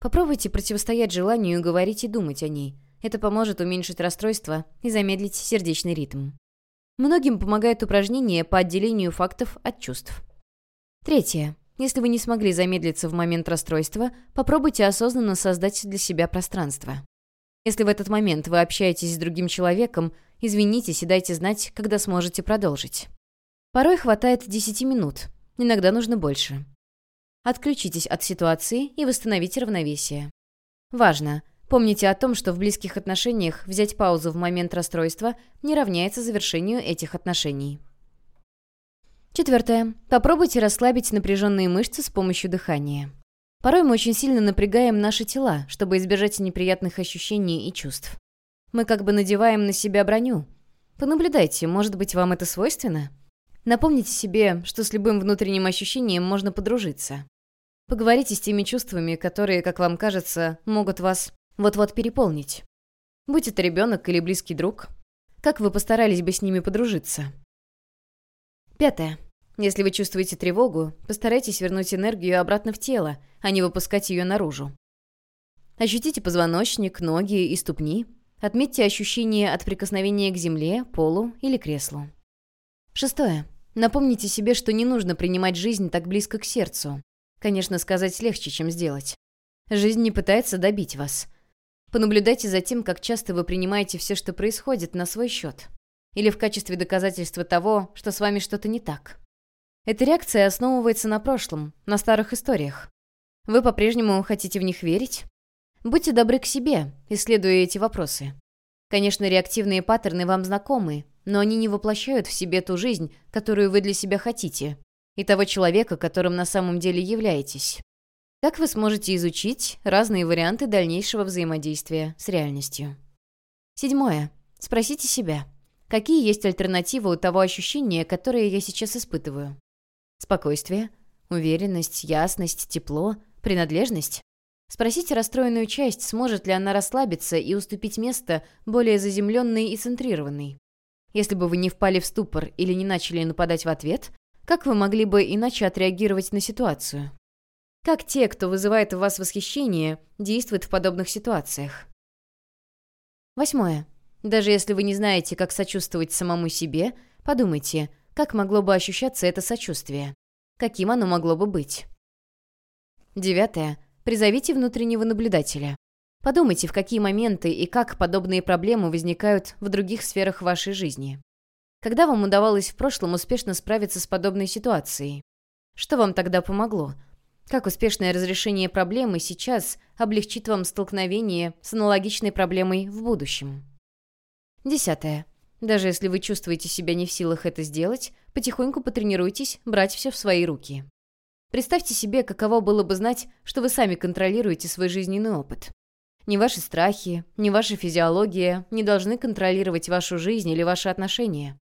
Попробуйте противостоять желанию говорить и думать о ней. Это поможет уменьшить расстройство и замедлить сердечный ритм. Многим помогает упражнение по отделению фактов от чувств. Третье. Если вы не смогли замедлиться в момент расстройства, попробуйте осознанно создать для себя пространство. Если в этот момент вы общаетесь с другим человеком, извинитесь и дайте знать, когда сможете продолжить. Порой хватает 10 минут, иногда нужно больше. Отключитесь от ситуации и восстановите равновесие. Важно! Помните о том, что в близких отношениях взять паузу в момент расстройства не равняется завершению этих отношений. Четвертое. Попробуйте расслабить напряженные мышцы с помощью дыхания. Порой мы очень сильно напрягаем наши тела, чтобы избежать неприятных ощущений и чувств. Мы как бы надеваем на себя броню. Понаблюдайте, может быть, вам это свойственно? Напомните себе, что с любым внутренним ощущением можно подружиться. Поговорите с теми чувствами, которые, как вам кажется, могут вас вот-вот переполнить. Будь это ребенок или близкий друг, как вы постарались бы с ними подружиться? Пятое. Если вы чувствуете тревогу, постарайтесь вернуть энергию обратно в тело, а не выпускать ее наружу. Ощутите позвоночник, ноги и ступни. Отметьте ощущения от прикосновения к земле, полу или креслу. Шестое. Напомните себе, что не нужно принимать жизнь так близко к сердцу. Конечно, сказать легче, чем сделать. Жизнь не пытается добить вас. Понаблюдайте за тем, как часто вы принимаете все, что происходит, на свой счет. Или в качестве доказательства того, что с вами что-то не так. Эта реакция основывается на прошлом, на старых историях. Вы по-прежнему хотите в них верить? Будьте добры к себе, исследуя эти вопросы. Конечно, реактивные паттерны вам знакомы, но они не воплощают в себе ту жизнь, которую вы для себя хотите, и того человека, которым на самом деле являетесь. Так вы сможете изучить разные варианты дальнейшего взаимодействия с реальностью. Седьмое. Спросите себя, какие есть альтернативы у того ощущения, которое я сейчас испытываю? Спокойствие, уверенность, ясность, тепло, принадлежность? Спросите расстроенную часть, сможет ли она расслабиться и уступить место более заземленной и центрированной. Если бы вы не впали в ступор или не начали нападать в ответ, как вы могли бы иначе отреагировать на ситуацию? Как те, кто вызывает в вас восхищение, действуют в подобных ситуациях? Восьмое. Даже если вы не знаете, как сочувствовать самому себе, подумайте – как могло бы ощущаться это сочувствие? Каким оно могло бы быть? Девятое. Призовите внутреннего наблюдателя. Подумайте, в какие моменты и как подобные проблемы возникают в других сферах вашей жизни. Когда вам удавалось в прошлом успешно справиться с подобной ситуацией? Что вам тогда помогло? Как успешное разрешение проблемы сейчас облегчит вам столкновение с аналогичной проблемой в будущем? Десятое. Даже если вы чувствуете себя не в силах это сделать, потихоньку потренируйтесь брать все в свои руки. Представьте себе, каково было бы знать, что вы сами контролируете свой жизненный опыт. Ни ваши страхи, ни ваша физиология не должны контролировать вашу жизнь или ваши отношения.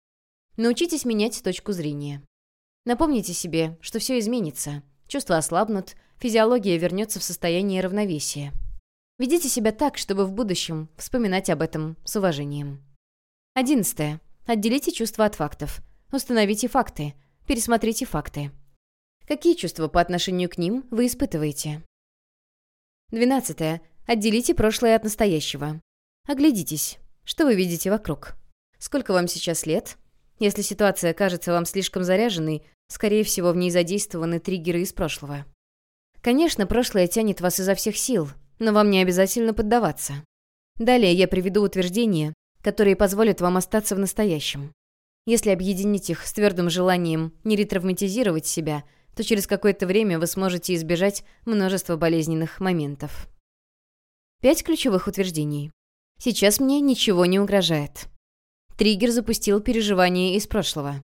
Научитесь менять точку зрения. Напомните себе, что все изменится, чувства ослабнут, физиология вернется в состояние равновесия. Ведите себя так, чтобы в будущем вспоминать об этом с уважением. Одиннадцатое. Отделите чувства от фактов. Установите факты. Пересмотрите факты. Какие чувства по отношению к ним вы испытываете? Двенадцатое. Отделите прошлое от настоящего. Оглядитесь. Что вы видите вокруг? Сколько вам сейчас лет? Если ситуация кажется вам слишком заряженной, скорее всего, в ней задействованы триггеры из прошлого. Конечно, прошлое тянет вас изо всех сил, но вам не обязательно поддаваться. Далее я приведу утверждение, которые позволят вам остаться в настоящем. Если объединить их с твердым желанием не ретравматизировать себя, то через какое-то время вы сможете избежать множества болезненных моментов. Пять ключевых утверждений. Сейчас мне ничего не угрожает. Триггер запустил переживание из прошлого.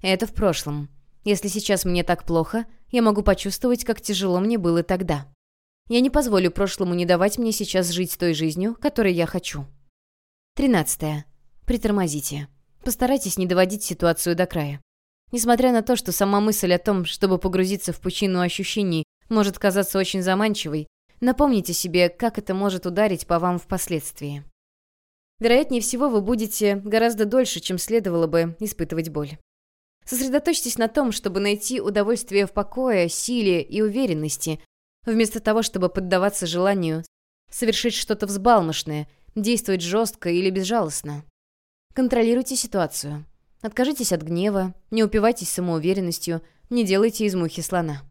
Это в прошлом. Если сейчас мне так плохо, я могу почувствовать, как тяжело мне было тогда. Я не позволю прошлому не давать мне сейчас жить той жизнью, которой я хочу. Тринадцатое. Притормозите. Постарайтесь не доводить ситуацию до края. Несмотря на то, что сама мысль о том, чтобы погрузиться в пучину ощущений, может казаться очень заманчивой, напомните себе, как это может ударить по вам впоследствии. Вероятнее всего, вы будете гораздо дольше, чем следовало бы испытывать боль. Сосредоточьтесь на том, чтобы найти удовольствие в покое, силе и уверенности, вместо того, чтобы поддаваться желанию совершить что-то взбалмошное, действовать жестко или безжалостно. Контролируйте ситуацию. Откажитесь от гнева, не упивайтесь самоуверенностью, не делайте из мухи слона.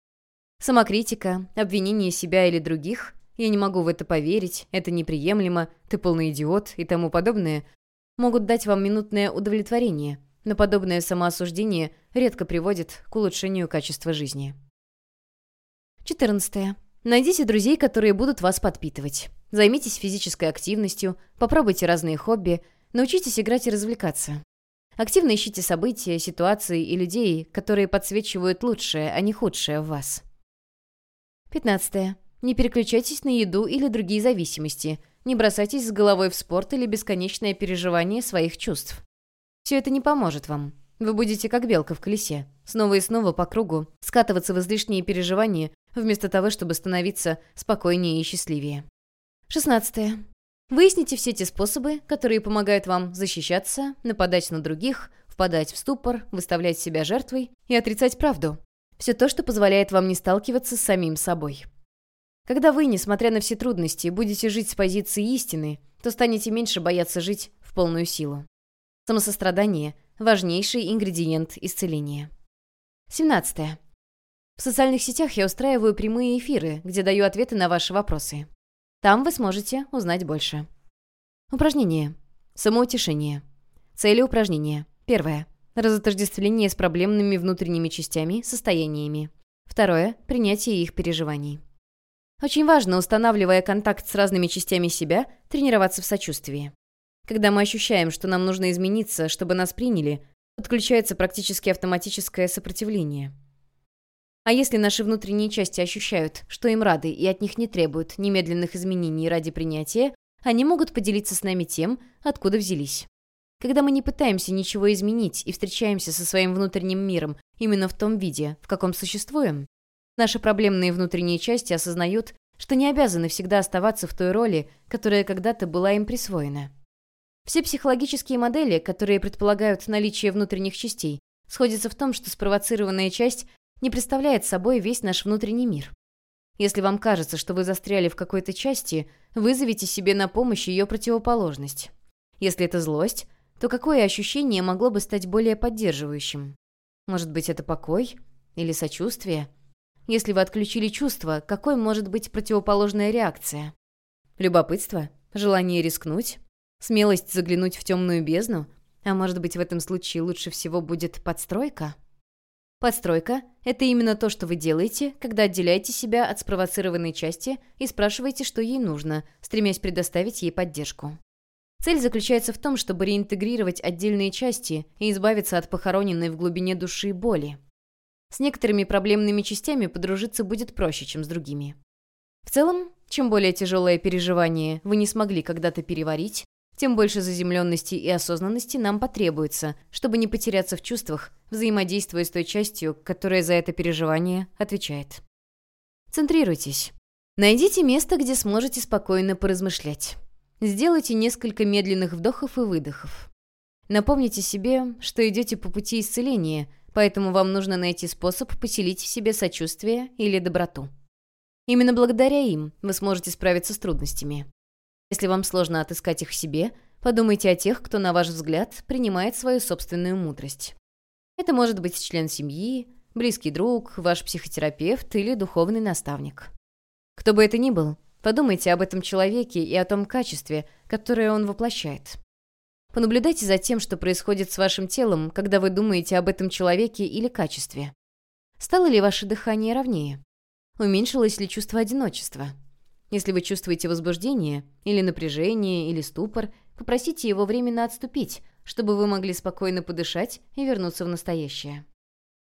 Самокритика, обвинение себя или других «я не могу в это поверить», «это неприемлемо», «ты полный идиот» и тому подобное могут дать вам минутное удовлетворение, но подобное самоосуждение редко приводит к улучшению качества жизни. 14. Найдите друзей, которые будут вас подпитывать. Займитесь физической активностью, попробуйте разные хобби, научитесь играть и развлекаться. Активно ищите события, ситуации и людей, которые подсвечивают лучшее, а не худшее в вас. 15. Не переключайтесь на еду или другие зависимости. Не бросайтесь с головой в спорт или бесконечное переживание своих чувств. Все это не поможет вам. Вы будете как белка в колесе, снова и снова по кругу, скатываться в излишние переживания, вместо того, чтобы становиться спокойнее и счастливее. 16. Выясните все те способы, которые помогают вам защищаться, нападать на других, впадать в ступор, выставлять себя жертвой и отрицать правду. Все то, что позволяет вам не сталкиваться с самим собой. Когда вы, несмотря на все трудности, будете жить с позиции истины, то станете меньше бояться жить в полную силу. Самосострадание – важнейший ингредиент исцеления. 17. В социальных сетях я устраиваю прямые эфиры, где даю ответы на ваши вопросы. Там вы сможете узнать больше. Упражнение. Самоутешение. Цели упражнения. Первое. Разотождествление с проблемными внутренними частями, состояниями. Второе. Принятие их переживаний. Очень важно, устанавливая контакт с разными частями себя, тренироваться в сочувствии. Когда мы ощущаем, что нам нужно измениться, чтобы нас приняли, подключается практически автоматическое сопротивление. А если наши внутренние части ощущают, что им рады и от них не требуют немедленных изменений ради принятия, они могут поделиться с нами тем, откуда взялись. Когда мы не пытаемся ничего изменить и встречаемся со своим внутренним миром именно в том виде, в каком существуем, наши проблемные внутренние части осознают, что не обязаны всегда оставаться в той роли, которая когда-то была им присвоена. Все психологические модели, которые предполагают наличие внутренних частей, сходятся в том, что спровоцированная часть не представляет собой весь наш внутренний мир. Если вам кажется, что вы застряли в какой-то части, вызовите себе на помощь ее противоположность. Если это злость, то какое ощущение могло бы стать более поддерживающим? Может быть, это покой? Или сочувствие? Если вы отключили чувство, какой может быть противоположная реакция? Любопытство? Желание рискнуть? Смелость заглянуть в темную бездну? А может быть, в этом случае лучше всего будет подстройка? Подстройка — это именно то, что вы делаете, когда отделяете себя от спровоцированной части и спрашиваете, что ей нужно, стремясь предоставить ей поддержку. Цель заключается в том, чтобы реинтегрировать отдельные части и избавиться от похороненной в глубине души боли. С некоторыми проблемными частями подружиться будет проще, чем с другими. В целом, чем более тяжелое переживание вы не смогли когда-то переварить, тем больше заземленности и осознанности нам потребуется, чтобы не потеряться в чувствах, взаимодействуя с той частью, которая за это переживание отвечает. Центрируйтесь. Найдите место, где сможете спокойно поразмышлять. Сделайте несколько медленных вдохов и выдохов. Напомните себе, что идете по пути исцеления, поэтому вам нужно найти способ поселить в себе сочувствие или доброту. Именно благодаря им вы сможете справиться с трудностями. Если вам сложно отыскать их в себе, подумайте о тех, кто, на ваш взгляд, принимает свою собственную мудрость. Это может быть член семьи, близкий друг, ваш психотерапевт или духовный наставник. Кто бы это ни был, подумайте об этом человеке и о том качестве, которое он воплощает. Понаблюдайте за тем, что происходит с вашим телом, когда вы думаете об этом человеке или качестве. Стало ли ваше дыхание ровнее? Уменьшилось ли чувство одиночества? Если вы чувствуете возбуждение, или напряжение, или ступор, попросите его временно отступить, чтобы вы могли спокойно подышать и вернуться в настоящее.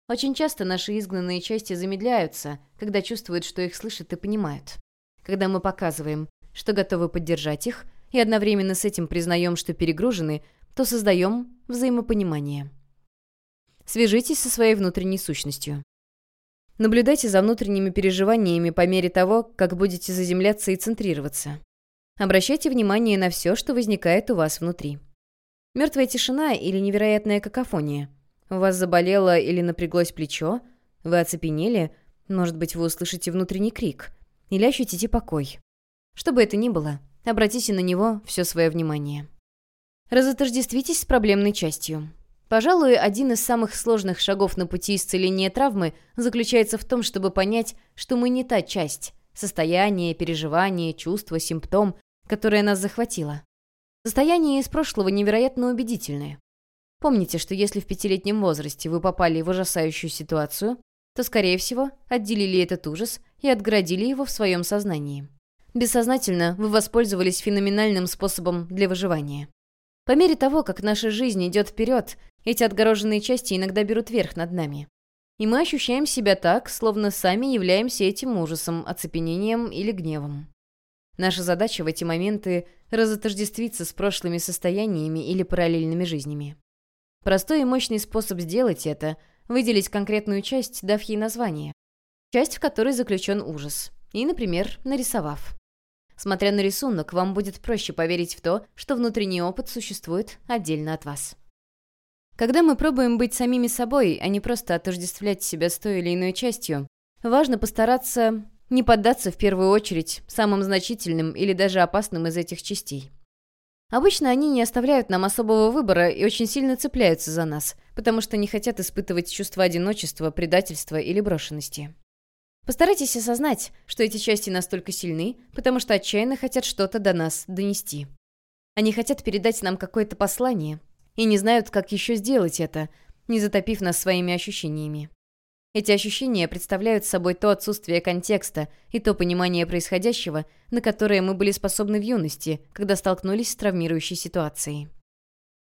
Очень часто наши изгнанные части замедляются, когда чувствуют, что их слышат и понимают. Когда мы показываем, что готовы поддержать их, и одновременно с этим признаем, что перегружены, то создаем взаимопонимание. Свяжитесь со своей внутренней сущностью. Наблюдайте за внутренними переживаниями по мере того, как будете заземляться и центрироваться. Обращайте внимание на все, что возникает у вас внутри. Мертвая тишина или невероятная какофония. У вас заболело или напряглось плечо? Вы оцепенели? Может быть, вы услышите внутренний крик? Или ощутите покой? Что бы это ни было, обратите на него все свое внимание. Разотождествитесь с проблемной частью. Пожалуй, один из самых сложных шагов на пути исцеления травмы заключается в том, чтобы понять, что мы не та часть, состояние, переживание, чувство, симптом, которое нас захватило. Состояние из прошлого невероятно убедительное. Помните, что если в пятилетнем возрасте вы попали в ужасающую ситуацию, то, скорее всего, отделили этот ужас и отгородили его в своем сознании. Бессознательно вы воспользовались феноменальным способом для выживания. По мере того, как наша жизнь идет вперед, эти отгороженные части иногда берут верх над нами. И мы ощущаем себя так, словно сами являемся этим ужасом, оцепенением или гневом. Наша задача в эти моменты – разотождествиться с прошлыми состояниями или параллельными жизнями. Простой и мощный способ сделать это – выделить конкретную часть, дав ей название. Часть, в которой заключен ужас. И, например, нарисовав. Смотря на рисунок, вам будет проще поверить в то, что внутренний опыт существует отдельно от вас. Когда мы пробуем быть самими собой, а не просто отождествлять себя с той или иной частью, важно постараться не поддаться в первую очередь самым значительным или даже опасным из этих частей. Обычно они не оставляют нам особого выбора и очень сильно цепляются за нас, потому что не хотят испытывать чувство одиночества, предательства или брошенности. Постарайтесь осознать, что эти части настолько сильны, потому что отчаянно хотят что-то до нас донести. Они хотят передать нам какое-то послание и не знают, как еще сделать это, не затопив нас своими ощущениями. Эти ощущения представляют собой то отсутствие контекста и то понимание происходящего, на которое мы были способны в юности, когда столкнулись с травмирующей ситуацией.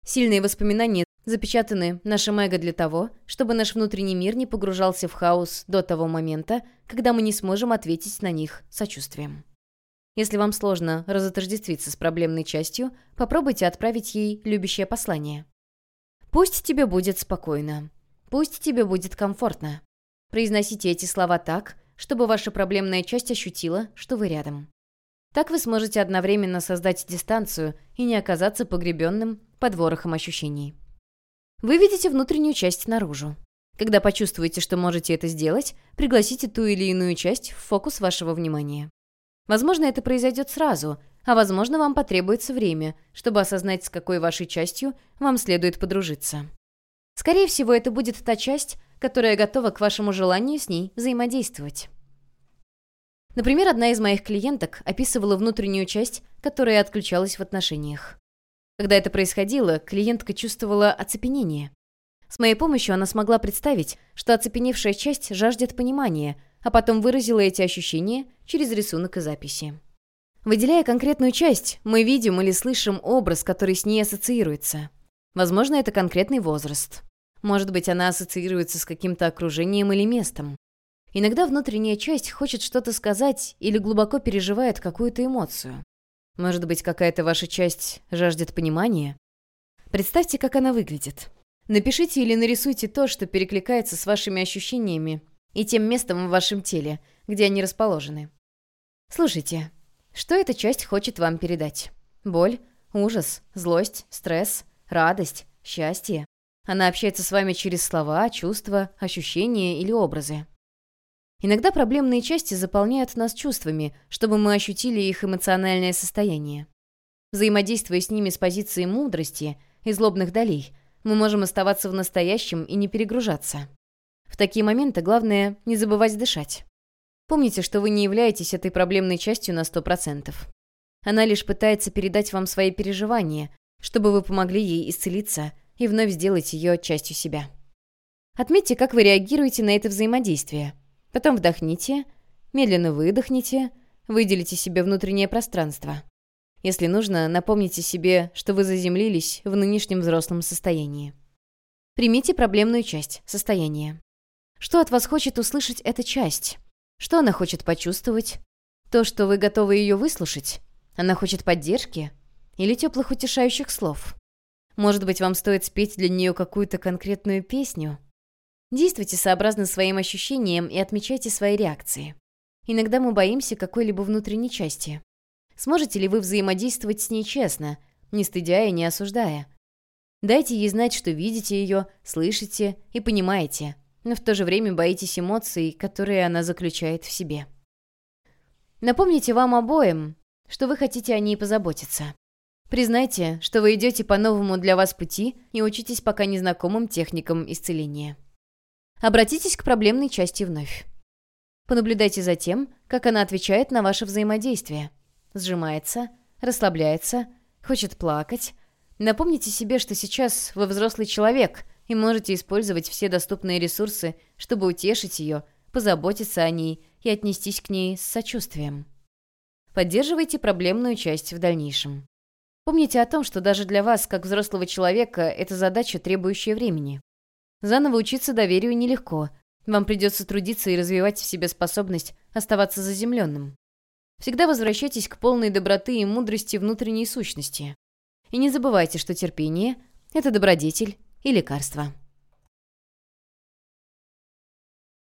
Сильные воспоминания запечатаны нашим эго для того, чтобы наш внутренний мир не погружался в хаос до того момента, когда мы не сможем ответить на них сочувствием. Если вам сложно разотождествиться с проблемной частью, попробуйте отправить ей любящее послание. «Пусть тебе будет спокойно. Пусть тебе будет комфортно. Произносите эти слова так, чтобы ваша проблемная часть ощутила, что вы рядом. Так вы сможете одновременно создать дистанцию и не оказаться погребенным под ворохом ощущений. Выведите внутреннюю часть наружу. Когда почувствуете, что можете это сделать, пригласите ту или иную часть в фокус вашего внимания. Возможно, это произойдет сразу, а возможно, вам потребуется время, чтобы осознать, с какой вашей частью вам следует подружиться. Скорее всего, это будет та часть, которая готова к вашему желанию с ней взаимодействовать. Например, одна из моих клиенток описывала внутреннюю часть, которая отключалась в отношениях. Когда это происходило, клиентка чувствовала оцепенение. С моей помощью она смогла представить, что оцепеневшая часть жаждет понимания, а потом выразила эти ощущения через рисунок и записи. Выделяя конкретную часть, мы видим или слышим образ, который с ней ассоциируется. Возможно, это конкретный возраст. Может быть, она ассоциируется с каким-то окружением или местом. Иногда внутренняя часть хочет что-то сказать или глубоко переживает какую-то эмоцию. Может быть, какая-то ваша часть жаждет понимания? Представьте, как она выглядит. Напишите или нарисуйте то, что перекликается с вашими ощущениями и тем местом в вашем теле, где они расположены. Слушайте, что эта часть хочет вам передать? Боль, ужас, злость, стресс, радость, счастье? Она общается с вами через слова, чувства, ощущения или образы. Иногда проблемные части заполняют нас чувствами, чтобы мы ощутили их эмоциональное состояние. Взаимодействуя с ними с позиции мудрости и злобных долей, мы можем оставаться в настоящем и не перегружаться. В такие моменты главное не забывать дышать. Помните, что вы не являетесь этой проблемной частью на 100%. Она лишь пытается передать вам свои переживания, чтобы вы помогли ей исцелиться и вновь сделать ее частью себя. Отметьте, как вы реагируете на это взаимодействие. Потом вдохните, медленно выдохните, выделите себе внутреннее пространство. Если нужно, напомните себе, что вы заземлились в нынешнем взрослом состоянии. Примите проблемную часть состояния. Что от вас хочет услышать эта часть? Что она хочет почувствовать? То, что вы готовы ее выслушать? Она хочет поддержки? Или теплых утешающих слов? Может быть, вам стоит спеть для нее какую-то конкретную песню? Действуйте сообразно своим ощущениям и отмечайте свои реакции. Иногда мы боимся какой-либо внутренней части. Сможете ли вы взаимодействовать с ней честно, не стыдя и не осуждая? Дайте ей знать, что видите ее, слышите и понимаете – но в то же время боитесь эмоций, которые она заключает в себе. Напомните вам обоим, что вы хотите о ней позаботиться. Признайте, что вы идете по новому для вас пути и учитесь пока незнакомым техникам исцеления. Обратитесь к проблемной части вновь. Понаблюдайте за тем, как она отвечает на ваше взаимодействие. Сжимается, расслабляется, хочет плакать. Напомните себе, что сейчас вы взрослый человек – и можете использовать все доступные ресурсы, чтобы утешить ее, позаботиться о ней и отнестись к ней с сочувствием. Поддерживайте проблемную часть в дальнейшем. Помните о том, что даже для вас, как взрослого человека, это задача, требующая времени. Заново учиться доверию нелегко. Вам придется трудиться и развивать в себе способность оставаться заземленным. Всегда возвращайтесь к полной доброты и мудрости внутренней сущности. И не забывайте, что терпение – это добродетель и лекарства.